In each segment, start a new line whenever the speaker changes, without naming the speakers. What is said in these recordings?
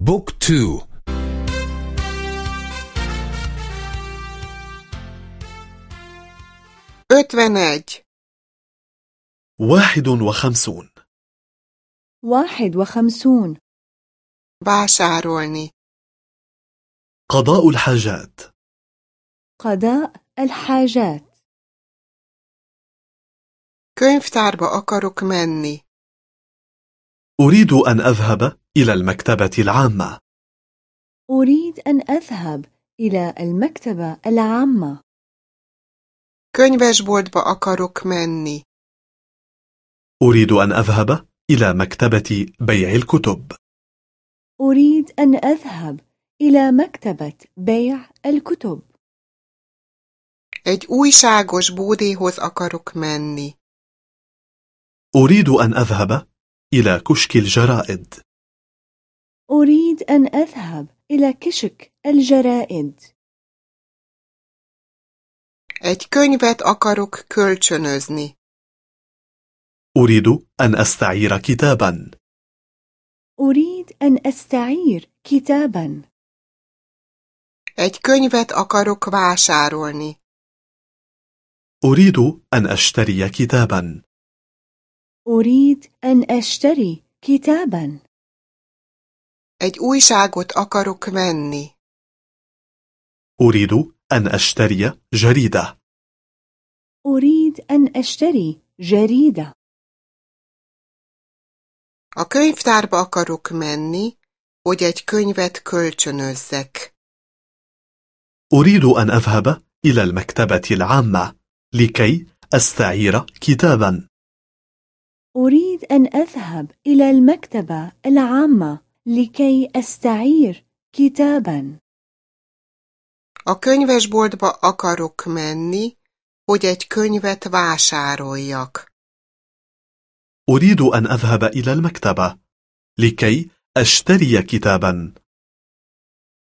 بوك تو.
ötvenegy,
واحد وخمسون.
واحد وخمسون.
vásárolni,
قضاء الحاجات.
قضاء الحاجات.
könyvtárba akarok menni,
أريد أن أذهب. إلى المكتبة العامة.
أريد أن أذهب إلى المكتبة العامة.
Könyvesboltba akarok menni,
أريد أن أذهب إلى مكتبة بيع الكتب.
أريد أن أذهب إلى مكتبة بيع الكتب.
Egy újságos bódéhoz akarok menni,
أريد أن أذهب إلى كشك الجرائد.
أريد أن أذهب إلى كشك الجرائد.
Egy könyvet akarok kölcsönözni,
أريد أن أستعير كتابا.
أريد أن أستعير كتابا.
Egy könyvet akarok vásárolni,
أريد أن أشتري كتابا.
أريد أن أشتري كتابا.
Egy újságot akarok venni,
أريد أن أشتري جريدة.
أريد أن أشتري جريدة.
A könyvtárba akarok menni, hogy egy könyvet kölcsönözzek.
أريد أن أذهب إلى المكتبة العامة لكي أستعير كتابا.
أريد أن أذهب إلى المكتبة العامة لكي أستعير كتابا.
A könyvesboltba akarok menni, hogy egy könyvet vásároljak.
أريد أن أذهب إلى المكتبة لكي أشتري كتابا.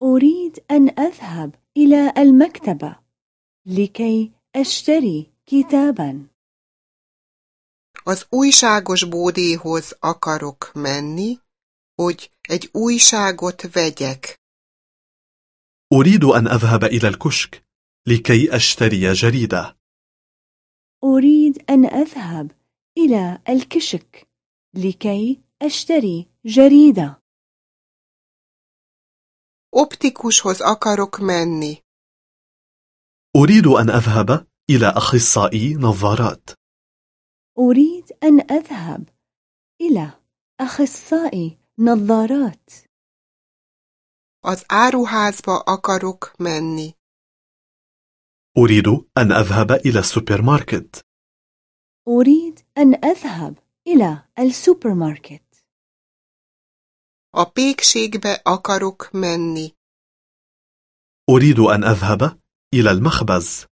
أريد أن أذهب إلى المكتبة لكي أشتري كتابا.
Az újságos bódéhoz akarok menni, hogy egy újságot vegyek.
أريد أن أذهب إلى الكشك لكي أشتري جريدة
أريد أن أذهب إلى الكشك لكي أشتري جريدة
Optikushoz akarok menni.
أريد أن أذهب إلى أخصائي نظارات
أريد أن أذهب إلى أخصائي نظارات.
Az áruházba akarok menni.
أريد أن أذهب إلى السوبر ماركت
أريد أن أذهب إلى السوبر ماركت
A pékségbe akarok menni.
أريد أن أذهب إلى المخبز.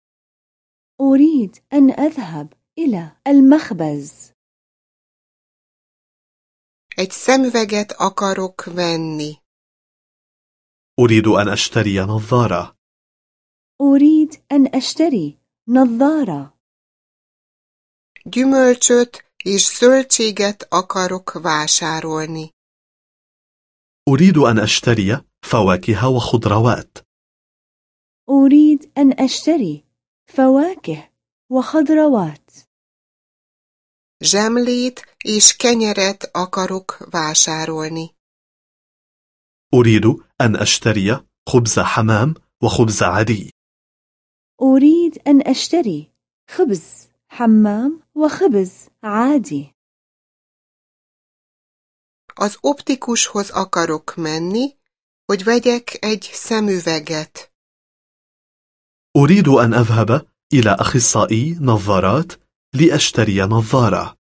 أريد أن أذهب إلى المخبز.
Egy szemüveget akarok venni.
أريد أن أشتري نظارة
أريد أن أشتري نظارة
Gyümölcsöt és zöldséget akarok vásárolni.
أريد أن أشتري فواكه وخضروات
أريد أن أشتري فواكه وخضروات
Zsemlét és kenyeret akarok vásárolni.
أريد أن أشتري خبز حمام وخبز عادي
أريد أن أشتري خبز حمام وخبز عادي
Az optikushoz akarok menni, hogy vegyek egy szemüveget.
أريد أن أذهب إلى أخصائي نظارات لأشتري نظارة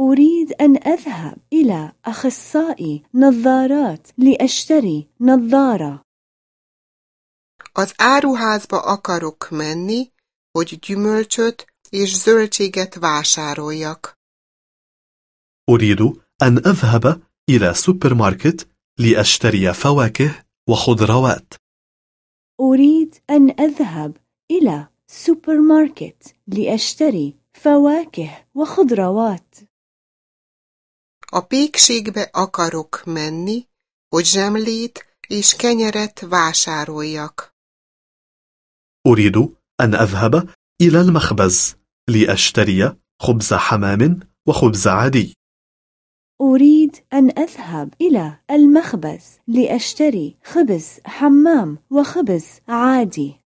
أريد أن أذهب إلى أخصائي نظارات لأشتري نظارة.
Az áruházba akarok menni, hogy gyümölcsöt és zöldséget vásároljak.
أريد أن أذهب إلى سوبر ماركت لأشتري فواكه وخضروات.
أريد أن أذهب إلى سوبر ماركت لأشتري فواكه وخضروات.
A pékségbe akarok menni, hogy zsemlét és kenyeret vásároljak.
أريد أن أذهب إلى المخبز لأشتري خبز حمام وخبز عادي
أريد أن أذهب إلى المخبز لأشتري خبز حمام وخبز عادي.